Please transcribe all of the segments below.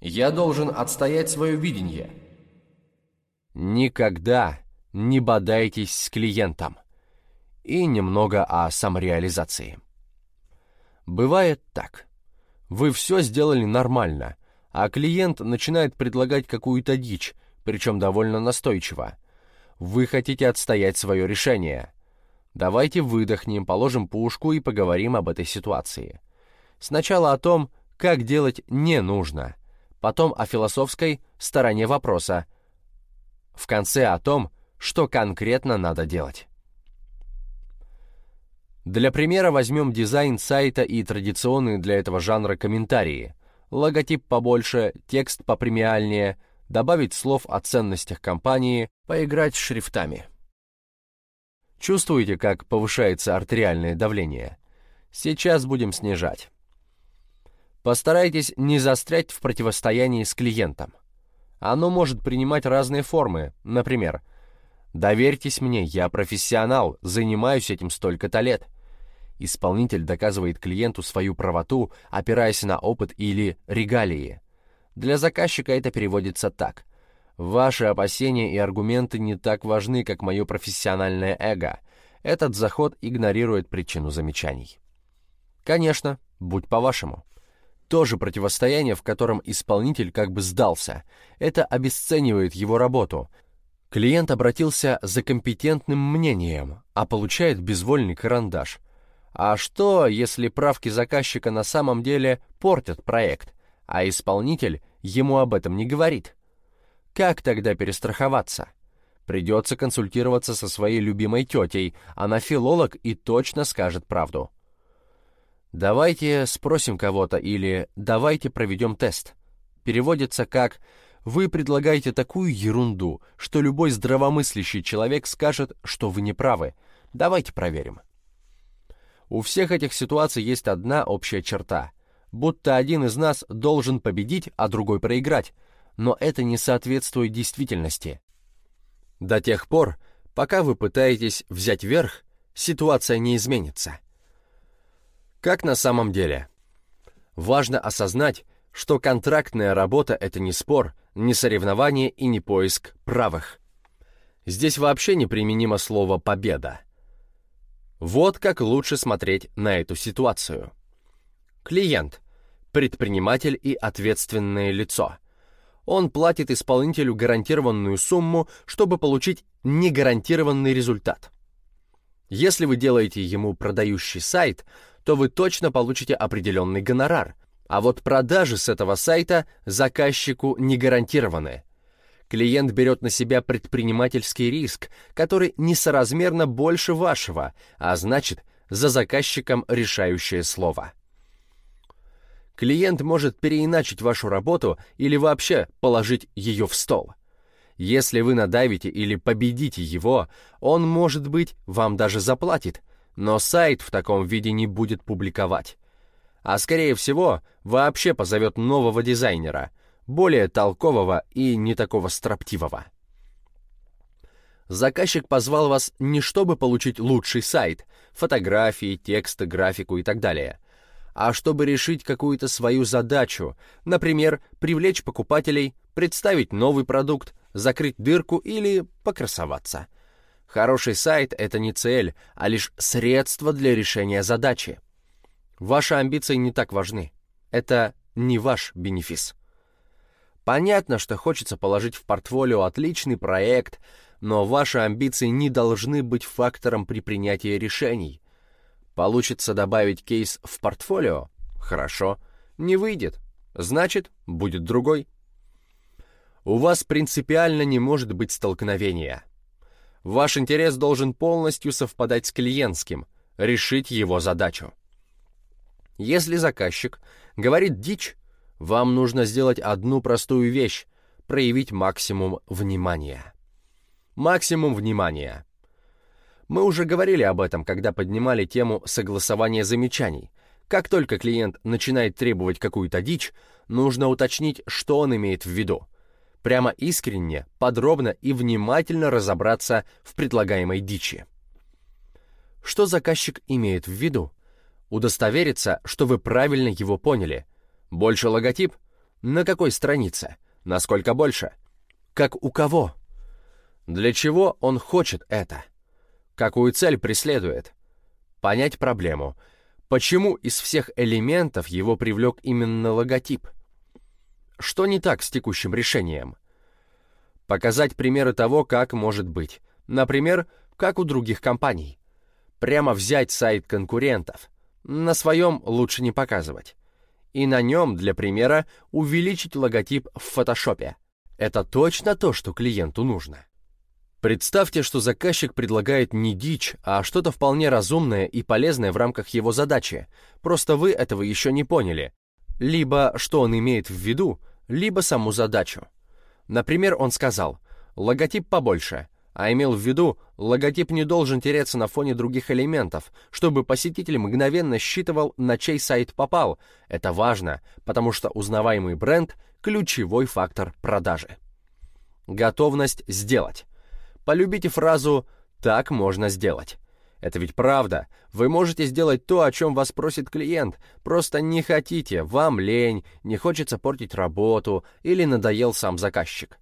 Я должен отстоять свое видение. Никогда не бодайтесь с клиентом. И немного о самореализации. Бывает так. Вы все сделали нормально, а клиент начинает предлагать какую-то дичь, причем довольно настойчиво. Вы хотите отстоять свое решение. Давайте выдохнем, положим пушку и поговорим об этой ситуации. Сначала о том, как делать не нужно, потом о философской стороне вопроса, в конце о том, что конкретно надо делать. Для примера возьмем дизайн сайта и традиционные для этого жанра комментарии. Логотип побольше, текст попремиальнее, добавить слов о ценностях компании, поиграть с шрифтами. Чувствуете, как повышается артериальное давление? Сейчас будем снижать. Постарайтесь не застрять в противостоянии с клиентом. Оно может принимать разные формы, например, «Доверьтесь мне, я профессионал, занимаюсь этим столько-то лет». Исполнитель доказывает клиенту свою правоту, опираясь на опыт или регалии. Для заказчика это переводится так. Ваши опасения и аргументы не так важны, как мое профессиональное эго. Этот заход игнорирует причину замечаний. Конечно, будь по-вашему. То же противостояние, в котором исполнитель как бы сдался. Это обесценивает его работу. Клиент обратился за компетентным мнением, а получает безвольный карандаш. А что, если правки заказчика на самом деле портят проект, а исполнитель ему об этом не говорит? Как тогда перестраховаться? Придется консультироваться со своей любимой тетей, она филолог и точно скажет правду. «Давайте спросим кого-то» или «давайте проведем тест». Переводится как «вы предлагаете такую ерунду, что любой здравомыслящий человек скажет, что вы не правы. Давайте проверим». У всех этих ситуаций есть одна общая черта. Будто один из нас должен победить, а другой проиграть – но это не соответствует действительности. До тех пор, пока вы пытаетесь взять верх, ситуация не изменится. Как на самом деле? Важно осознать, что контрактная работа — это не спор, не соревнование и не поиск правых. Здесь вообще неприменимо слово «победа». Вот как лучше смотреть на эту ситуацию. Клиент — предприниматель и ответственное лицо — он платит исполнителю гарантированную сумму, чтобы получить негарантированный результат. Если вы делаете ему продающий сайт, то вы точно получите определенный гонорар, а вот продажи с этого сайта заказчику не гарантированы. Клиент берет на себя предпринимательский риск, который несоразмерно больше вашего, а значит, за заказчиком решающее слово. Клиент может переиначить вашу работу или вообще положить ее в стол. Если вы надавите или победите его, он, может быть, вам даже заплатит, но сайт в таком виде не будет публиковать. А скорее всего, вообще позовет нового дизайнера, более толкового и не такого строптивого. Заказчик позвал вас не чтобы получить лучший сайт, фотографии, тексты, графику и так далее – а чтобы решить какую-то свою задачу, например, привлечь покупателей, представить новый продукт, закрыть дырку или покрасоваться. Хороший сайт — это не цель, а лишь средство для решения задачи. Ваши амбиции не так важны. Это не ваш бенефис. Понятно, что хочется положить в портфолио отличный проект, но ваши амбиции не должны быть фактором при принятии решений. Получится добавить кейс в портфолио? Хорошо. Не выйдет. Значит, будет другой. У вас принципиально не может быть столкновения. Ваш интерес должен полностью совпадать с клиентским, решить его задачу. Если заказчик говорит дичь, вам нужно сделать одну простую вещь — проявить максимум внимания. Максимум внимания. Мы уже говорили об этом, когда поднимали тему согласования замечаний. Как только клиент начинает требовать какую-то дичь, нужно уточнить, что он имеет в виду. Прямо искренне, подробно и внимательно разобраться в предлагаемой дичи. Что заказчик имеет в виду? Удостовериться, что вы правильно его поняли. Больше логотип? На какой странице? Насколько больше? Как у кого? Для чего он хочет это? Какую цель преследует? Понять проблему. Почему из всех элементов его привлек именно логотип? Что не так с текущим решением? Показать примеры того, как может быть. Например, как у других компаний. Прямо взять сайт конкурентов. На своем лучше не показывать. И на нем, для примера, увеличить логотип в фотошопе. Это точно то, что клиенту нужно. Представьте, что заказчик предлагает не дичь, а что-то вполне разумное и полезное в рамках его задачи. Просто вы этого еще не поняли. Либо что он имеет в виду, либо саму задачу. Например, он сказал «логотип побольше», а имел в виду, логотип не должен тереться на фоне других элементов, чтобы посетитель мгновенно считывал, на чей сайт попал. Это важно, потому что узнаваемый бренд – ключевой фактор продажи. Готовность сделать. Полюбите фразу «так можно сделать». Это ведь правда. Вы можете сделать то, о чем вас просит клиент. Просто не хотите, вам лень, не хочется портить работу или надоел сам заказчик.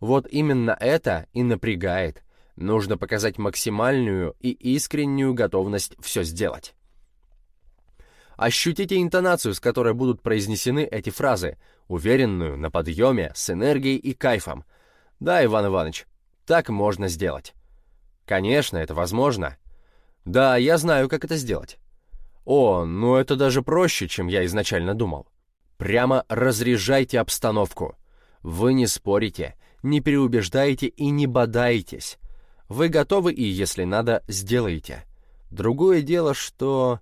Вот именно это и напрягает. Нужно показать максимальную и искреннюю готовность все сделать. Ощутите интонацию, с которой будут произнесены эти фразы, уверенную, на подъеме, с энергией и кайфом. Да, Иван Иванович, так можно сделать. Конечно, это возможно. Да, я знаю, как это сделать. О, ну это даже проще, чем я изначально думал. Прямо разряжайте обстановку. Вы не спорите, не переубеждаете и не бодаетесь. Вы готовы и, если надо, сделаете. Другое дело, что...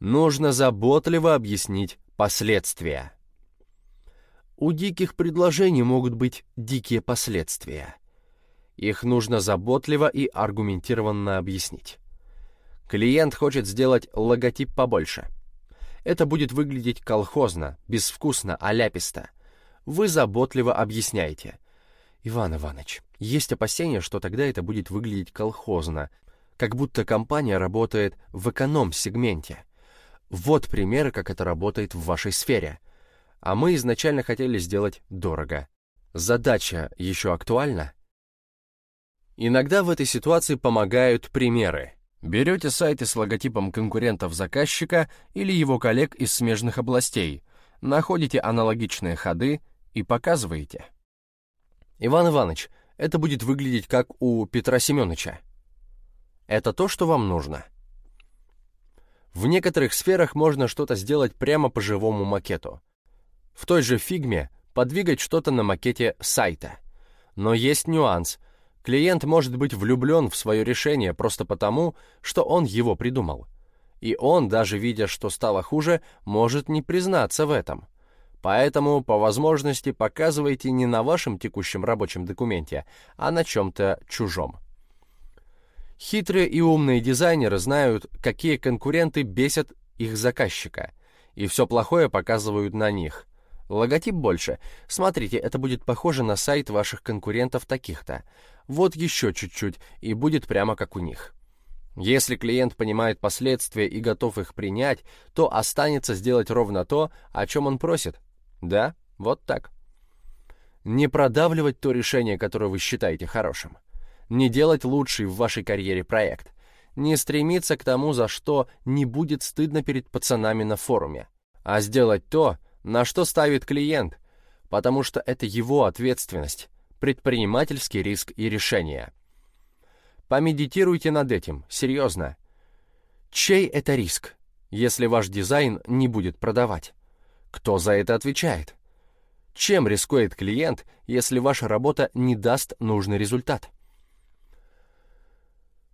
Нужно заботливо объяснить последствия. У диких предложений могут быть дикие последствия. Их нужно заботливо и аргументированно объяснить. Клиент хочет сделать логотип побольше. Это будет выглядеть колхозно, безвкусно, аляписто. Вы заботливо объясняете. Иван Иванович, есть опасения, что тогда это будет выглядеть колхозно, как будто компания работает в эконом-сегменте. Вот примеры, как это работает в вашей сфере. А мы изначально хотели сделать дорого. Задача еще актуальна? Иногда в этой ситуации помогают примеры. Берете сайты с логотипом конкурентов заказчика или его коллег из смежных областей, находите аналогичные ходы и показываете. Иван Иванович, это будет выглядеть как у Петра Семеновича. Это то, что вам нужно. В некоторых сферах можно что-то сделать прямо по живому макету. В той же фигме подвигать что-то на макете сайта. Но есть нюанс. Клиент может быть влюблен в свое решение просто потому, что он его придумал. И он, даже видя, что стало хуже, может не признаться в этом. Поэтому, по возможности, показывайте не на вашем текущем рабочем документе, а на чем-то чужом. Хитрые и умные дизайнеры знают, какие конкуренты бесят их заказчика, и все плохое показывают на них. Логотип больше. Смотрите, это будет похоже на сайт ваших конкурентов таких-то. Вот еще чуть-чуть, и будет прямо как у них. Если клиент понимает последствия и готов их принять, то останется сделать ровно то, о чем он просит. Да, вот так. Не продавливать то решение, которое вы считаете хорошим. Не делать лучший в вашей карьере проект. Не стремиться к тому, за что не будет стыдно перед пацанами на форуме. А сделать то, на что ставит клиент, потому что это его ответственность, предпринимательский риск и решение. Помедитируйте над этим, серьезно. Чей это риск, если ваш дизайн не будет продавать? Кто за это отвечает? Чем рискует клиент, если ваша работа не даст нужный результат?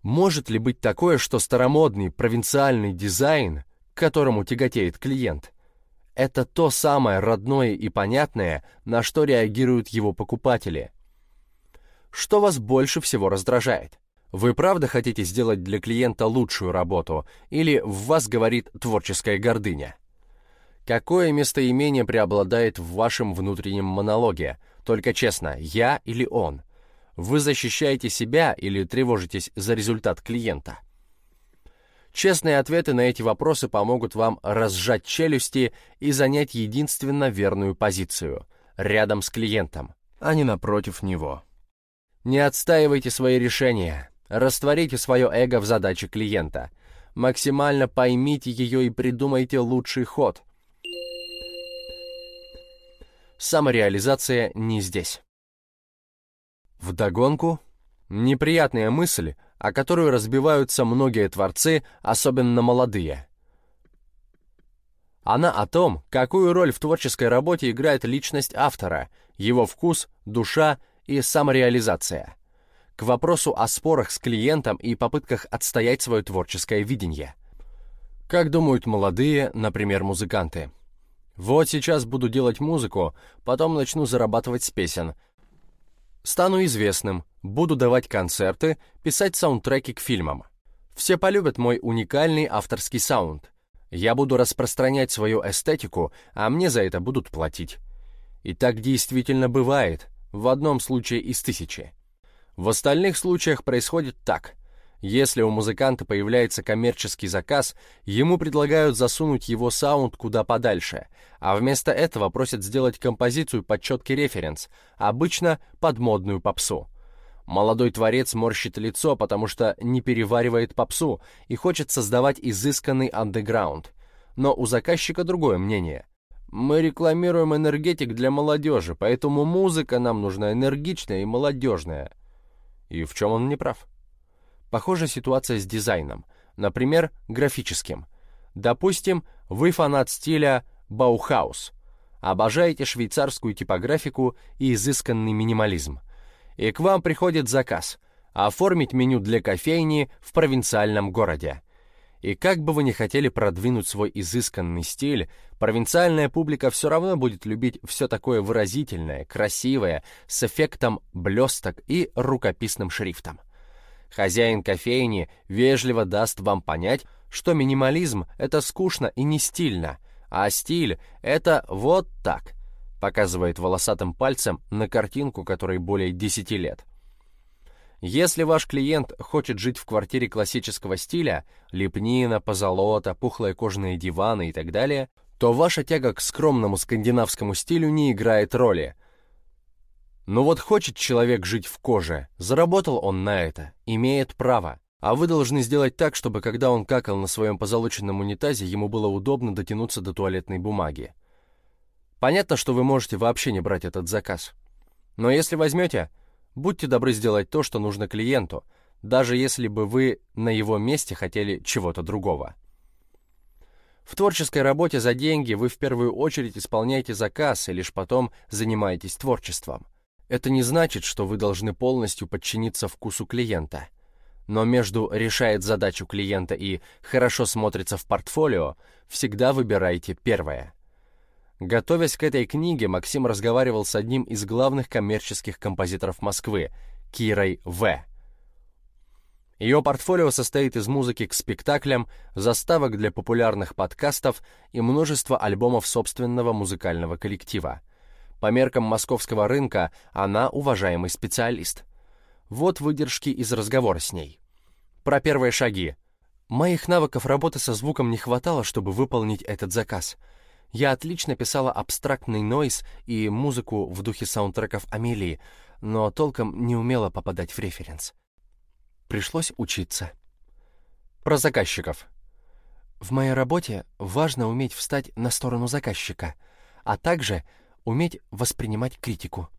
Может ли быть такое, что старомодный провинциальный дизайн, к которому тяготеет клиент, это то самое родное и понятное, на что реагируют его покупатели? Что вас больше всего раздражает? Вы правда хотите сделать для клиента лучшую работу, или в вас говорит творческая гордыня? Какое местоимение преобладает в вашем внутреннем монологе? Только честно, я или он? Вы защищаете себя или тревожитесь за результат клиента? Честные ответы на эти вопросы помогут вам разжать челюсти и занять единственно верную позицию – рядом с клиентом, а не напротив него. Не отстаивайте свои решения, растворите свое эго в задаче клиента, максимально поймите ее и придумайте лучший ход. Самореализация не здесь. Вдогонку неприятная мысль, о которую разбиваются многие творцы, особенно молодые. Она о том, какую роль в творческой работе играет личность автора, его вкус, душа и самореализация. К вопросу о спорах с клиентом и попытках отстоять свое творческое видение. Как думают молодые, например, музыканты? Вот сейчас буду делать музыку, потом начну зарабатывать с песен. Стану известным, буду давать концерты, писать саундтреки к фильмам. Все полюбят мой уникальный авторский саунд. Я буду распространять свою эстетику, а мне за это будут платить. И так действительно бывает, в одном случае из тысячи. В остальных случаях происходит так. Если у музыканта появляется коммерческий заказ, ему предлагают засунуть его саунд куда подальше, а вместо этого просят сделать композицию под четкий референс, обычно под модную попсу. Молодой творец морщит лицо, потому что не переваривает попсу и хочет создавать изысканный андеграунд. Но у заказчика другое мнение. Мы рекламируем энергетик для молодежи, поэтому музыка нам нужна энергичная и молодежная. И в чем он не прав? Похожая ситуация с дизайном, например, графическим. Допустим, вы фанат стиля Баухаус, обожаете швейцарскую типографику и изысканный минимализм. И к вам приходит заказ – оформить меню для кофейни в провинциальном городе. И как бы вы ни хотели продвинуть свой изысканный стиль, провинциальная публика все равно будет любить все такое выразительное, красивое, с эффектом блесток и рукописным шрифтом. Хозяин кофейни вежливо даст вам понять, что минимализм — это скучно и не стильно, а стиль — это вот так, показывает волосатым пальцем на картинку, которой более 10 лет. Если ваш клиент хочет жить в квартире классического стиля, лепнина, позолота, пухлые кожаные диваны и так далее, то ваша тяга к скромному скандинавскому стилю не играет роли — но вот хочет человек жить в коже, заработал он на это, имеет право. А вы должны сделать так, чтобы когда он какал на своем позолоченном унитазе, ему было удобно дотянуться до туалетной бумаги. Понятно, что вы можете вообще не брать этот заказ. Но если возьмете, будьте добры сделать то, что нужно клиенту, даже если бы вы на его месте хотели чего-то другого. В творческой работе за деньги вы в первую очередь исполняете заказ и лишь потом занимаетесь творчеством. Это не значит, что вы должны полностью подчиниться вкусу клиента. Но между решает задачу клиента и хорошо смотрится в портфолио, всегда выбирайте первое. Готовясь к этой книге, Максим разговаривал с одним из главных коммерческих композиторов Москвы, Кирой В. Ее портфолио состоит из музыки к спектаклям, заставок для популярных подкастов и множества альбомов собственного музыкального коллектива – по меркам московского рынка она уважаемый специалист. Вот выдержки из разговора с ней. Про первые шаги. Моих навыков работы со звуком не хватало, чтобы выполнить этот заказ. Я отлично писала абстрактный нойз и музыку в духе саундтреков Амелии, но толком не умела попадать в референс. Пришлось учиться. Про заказчиков. В моей работе важно уметь встать на сторону заказчика, а также уметь воспринимать критику.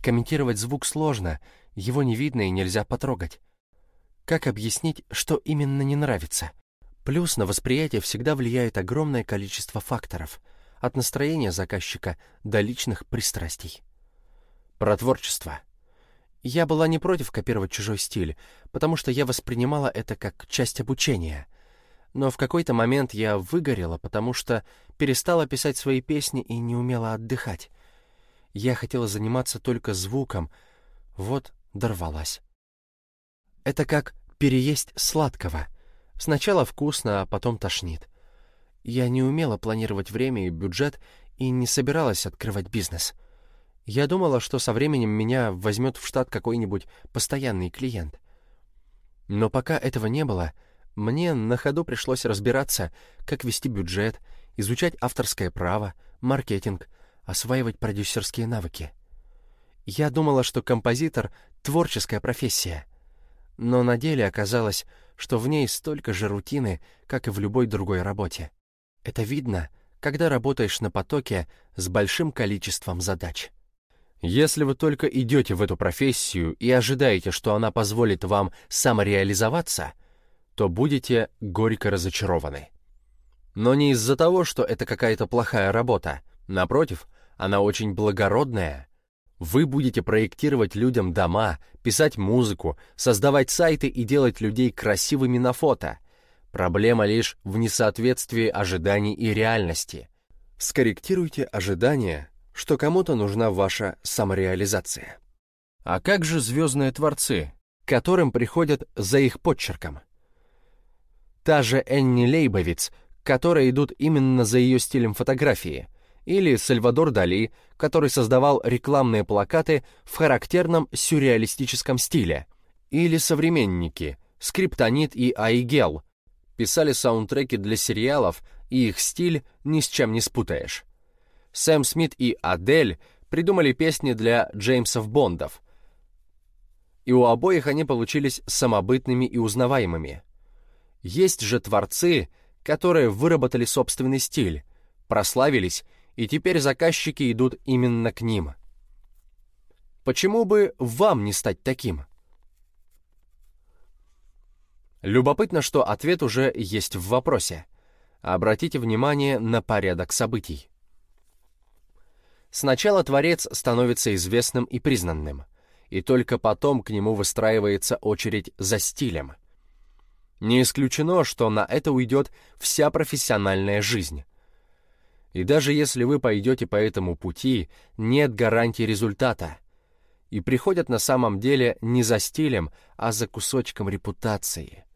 Комментировать звук сложно, его не видно и нельзя потрогать. Как объяснить, что именно не нравится? Плюс на восприятие всегда влияет огромное количество факторов, от настроения заказчика до личных пристрастий. Про творчество. Я была не против копировать чужой стиль, потому что я воспринимала это как часть обучения — но в какой-то момент я выгорела, потому что перестала писать свои песни и не умела отдыхать. Я хотела заниматься только звуком, вот дорвалась. Это как переесть сладкого. Сначала вкусно, а потом тошнит. Я не умела планировать время и бюджет и не собиралась открывать бизнес. Я думала, что со временем меня возьмет в штат какой-нибудь постоянный клиент. Но пока этого не было — Мне на ходу пришлось разбираться, как вести бюджет, изучать авторское право, маркетинг, осваивать продюсерские навыки. Я думала, что композитор — творческая профессия. Но на деле оказалось, что в ней столько же рутины, как и в любой другой работе. Это видно, когда работаешь на потоке с большим количеством задач. Если вы только идете в эту профессию и ожидаете, что она позволит вам самореализоваться, то будете горько разочарованы. Но не из-за того, что это какая-то плохая работа. Напротив, она очень благородная. Вы будете проектировать людям дома, писать музыку, создавать сайты и делать людей красивыми на фото. Проблема лишь в несоответствии ожиданий и реальности. Скорректируйте ожидания, что кому-то нужна ваша самореализация. А как же звездные творцы, которым приходят за их подчерком? Та же Энни Лейбовиц, которые идут именно за ее стилем фотографии, или Сальвадор Дали, который создавал рекламные плакаты в характерном сюрреалистическом стиле, или современники, Скриптонит и Айгел, писали саундтреки для сериалов, и их стиль ни с чем не спутаешь. Сэм Смит и Адель придумали песни для Джеймсов Бондов. И у обоих они получились самобытными и узнаваемыми. Есть же творцы, которые выработали собственный стиль, прославились, и теперь заказчики идут именно к ним. Почему бы вам не стать таким? Любопытно, что ответ уже есть в вопросе. Обратите внимание на порядок событий. Сначала творец становится известным и признанным, и только потом к нему выстраивается очередь за стилем. Не исключено, что на это уйдет вся профессиональная жизнь. И даже если вы пойдете по этому пути, нет гарантии результата. И приходят на самом деле не за стилем, а за кусочком репутации.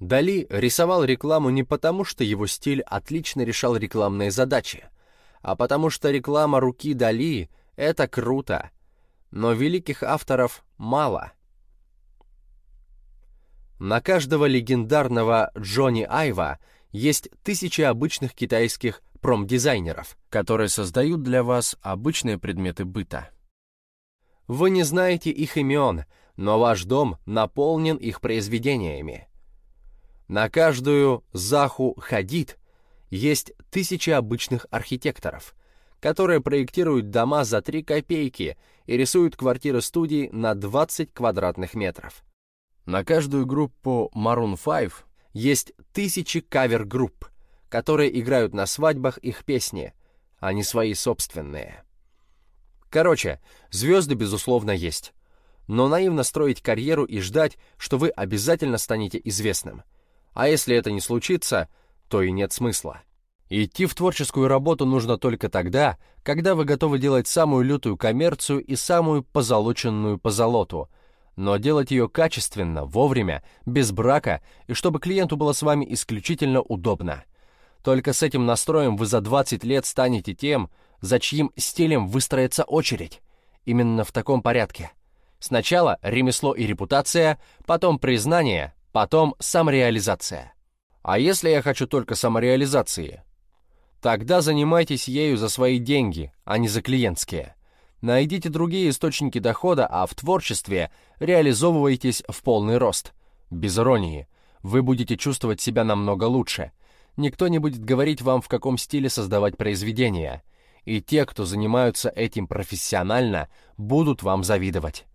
Дали рисовал рекламу не потому, что его стиль отлично решал рекламные задачи, а потому что реклама руки Дали — это круто. Но великих авторов мало. На каждого легендарного Джонни Айва есть тысячи обычных китайских промдизайнеров, которые создают для вас обычные предметы быта. Вы не знаете их имен, но ваш дом наполнен их произведениями. На каждую Заху Хадид есть тысячи обычных архитекторов, которые проектируют дома за 3 копейки и рисуют квартиры-студии на 20 квадратных метров. На каждую группу Maroon 5 есть тысячи кавер-групп, которые играют на свадьбах их песни, а не свои собственные. Короче, звезды, безусловно, есть. Но наивно строить карьеру и ждать, что вы обязательно станете известным. А если это не случится, то и нет смысла. Идти в творческую работу нужно только тогда, когда вы готовы делать самую лютую коммерцию и самую позолоченную позолоту, но делать ее качественно, вовремя, без брака и чтобы клиенту было с вами исключительно удобно. Только с этим настроем вы за 20 лет станете тем, за чьим стилем выстроится очередь. Именно в таком порядке. Сначала ремесло и репутация, потом признание, потом самореализация. А если я хочу только самореализации? Тогда занимайтесь ею за свои деньги, а не за клиентские. Найдите другие источники дохода, а в творчестве реализовывайтесь в полный рост. Без иронии. Вы будете чувствовать себя намного лучше. Никто не будет говорить вам, в каком стиле создавать произведения. И те, кто занимаются этим профессионально, будут вам завидовать.